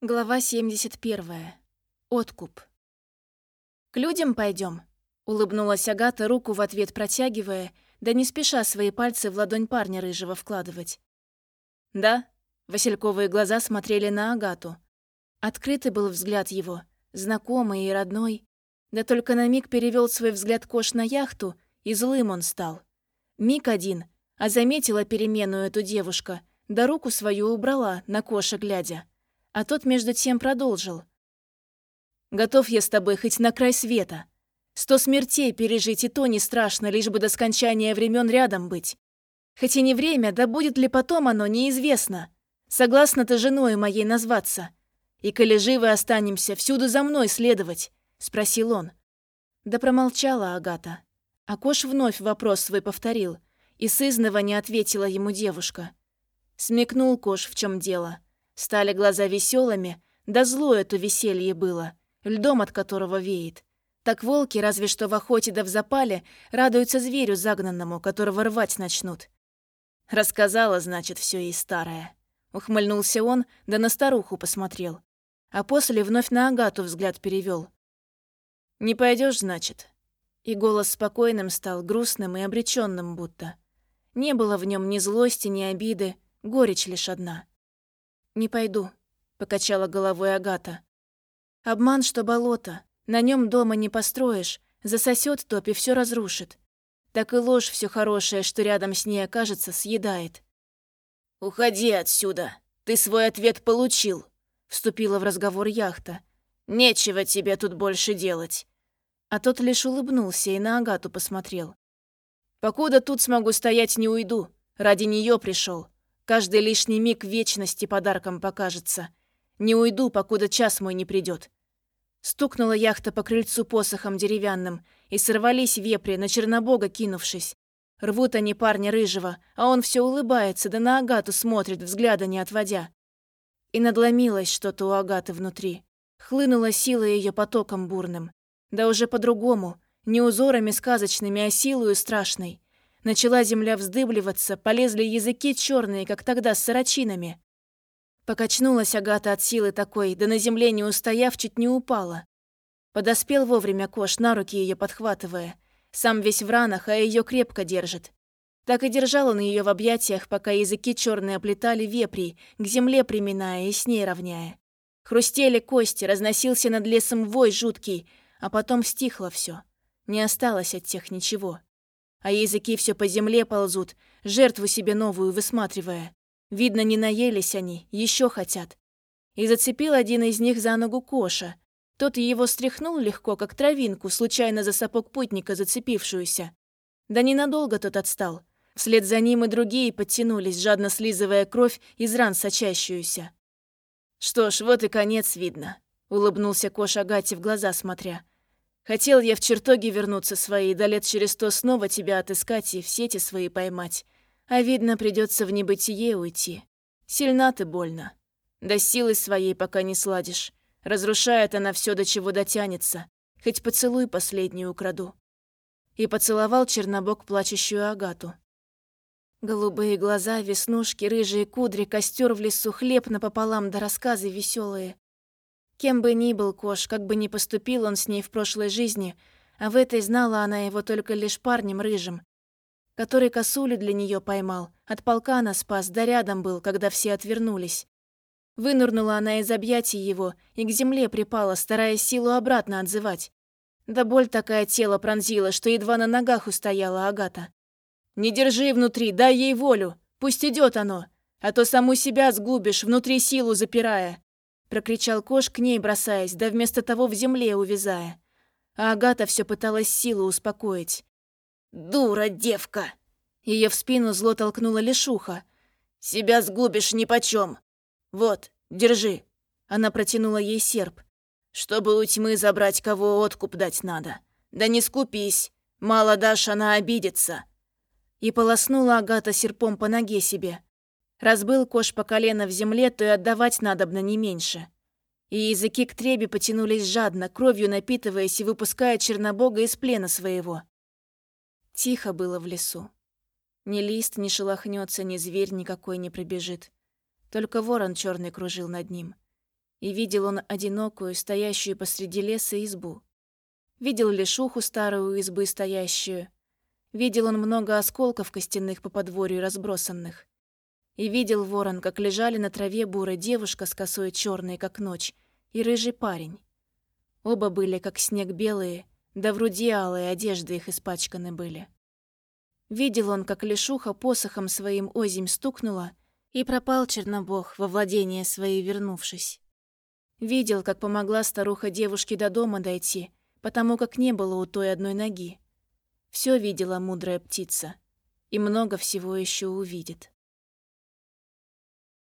Глава 71. Откуп. «К людям пойдем, улыбнулась Агата, руку в ответ протягивая, да не спеша свои пальцы в ладонь парня рыжего вкладывать. «Да?» — Васильковые глаза смотрели на Агату. Открытый был взгляд его, знакомый и родной. Да только на миг перевел свой взгляд Кош на яхту, и злым он стал. Миг один, а заметила переменную эту девушка, да руку свою убрала, на Коша глядя. А тот между тем продолжил. «Готов я с тобой хоть на край света. Сто смертей пережить и то не страшно, лишь бы до скончания времен рядом быть. Хоть и не время, да будет ли потом оно, неизвестно. Согласна ты женой моей назваться. И коли живы останемся, всюду за мной следовать?» — спросил он. Да промолчала Агата. А Кош вновь вопрос свой повторил, и сызново не ответила ему девушка. Смекнул Кош, в чем дело — Стали глаза веселыми, да зло это веселье было, льдом от которого веет. Так волки, разве что в охоте да в запале, радуются зверю загнанному, которого рвать начнут. Рассказала, значит, все ей старое. Ухмыльнулся он, да на старуху посмотрел. А после вновь на Агату взгляд перевел. «Не пойдешь, значит?» И голос спокойным стал, грустным и обреченным будто. Не было в нем ни злости, ни обиды, горечь лишь одна. «Не пойду», — покачала головой Агата. «Обман, что болото. На нем дома не построишь. Засосет топ и все разрушит. Так и ложь все хорошее, что рядом с ней окажется, съедает». «Уходи отсюда. Ты свой ответ получил», — вступила в разговор яхта. «Нечего тебе тут больше делать». А тот лишь улыбнулся и на Агату посмотрел. «Покуда тут смогу стоять, не уйду. Ради нее пришел. Каждый лишний миг вечности подарком покажется. Не уйду, покуда час мой не придет. Стукнула яхта по крыльцу посохом деревянным, и сорвались вепри, на Чернобога кинувшись. Рвут они парня рыжего, а он все улыбается, да на Агату смотрит, взгляда не отводя. И надломилось что-то у Агаты внутри. Хлынула сила ее потоком бурным. Да уже по-другому, не узорами сказочными, а силою страшной. Начала земля вздыбливаться, полезли языки черные, как тогда с сорочинами. Покачнулась Агата от силы такой, да на земле не устояв, чуть не упала. Подоспел вовремя Кош, на руки ее подхватывая. Сам весь в ранах, а ее крепко держит. Так и держал он ее в объятиях, пока языки черные оплетали вепри, к земле приминая и с ней равняя. Хрустели кости, разносился над лесом вой жуткий, а потом стихло все. Не осталось от тех ничего а языки все по земле ползут, жертву себе новую высматривая. Видно, не наелись они, еще хотят. И зацепил один из них за ногу Коша. Тот его стряхнул легко, как травинку, случайно за сапог путника зацепившуюся. Да ненадолго тот отстал. Вслед за ним и другие подтянулись, жадно слизывая кровь из ран сочащуюся. «Что ж, вот и конец видно», — улыбнулся Кош Агате в глаза смотря. Хотел я в чертоги вернуться свои, да лет через сто снова тебя отыскать и в сети свои поймать. А видно, придется в небытие уйти. Сильна ты больно. Да силы своей пока не сладишь. Разрушает она все, до чего дотянется. Хоть поцелуй последний украду. И поцеловал Чернобог плачущую Агату. Голубые глаза, веснушки, рыжие кудри, костер в лесу, хлеб напополам да рассказы веселые. Кем бы ни был Кош, как бы ни поступил он с ней в прошлой жизни, а в этой знала она его только лишь парнем рыжим, который косулю для нее поймал, от полкана спас, да рядом был, когда все отвернулись. Вынырнула она из объятий его и к земле припала, стараясь силу обратно отзывать. Да боль такая тело пронзила, что едва на ногах устояла Агата. «Не держи внутри, дай ей волю, пусть идет оно, а то саму себя сгубишь, внутри силу запирая», Прокричал Кош к ней, бросаясь, да вместо того в земле увязая. А Агата все пыталась силу успокоить. «Дура, девка!» Ее в спину зло толкнула лишуха. «Себя сгубишь нипочем. Вот, держи». Она протянула ей серп. «Чтобы у тьмы забрать, кого откуп дать надо. Да не скупись, мало дашь, она обидится». И полоснула Агата серпом по ноге себе. Разбыл кош по колено в земле, то и отдавать надобно не меньше. И языки к требе потянулись жадно, кровью напитываясь и выпуская Чернобога из плена своего. Тихо было в лесу. Ни лист не шелохнется, ни зверь никакой не пробежит. Только ворон черный кружил над ним. И видел он одинокую, стоящую посреди леса избу. Видел лишуху старую избы стоящую. Видел он много осколков костяных по подворью разбросанных. И видел ворон, как лежали на траве бурая девушка с косой черной, как ночь, и рыжий парень. Оба были, как снег белые, да вроде алые одежды их испачканы были. Видел он, как лишуха посохом своим озимь стукнула, и пропал Чернобог во владение свои вернувшись. Видел, как помогла старуха девушке до дома дойти, потому как не было у той одной ноги. Все видела мудрая птица, и много всего еще увидит.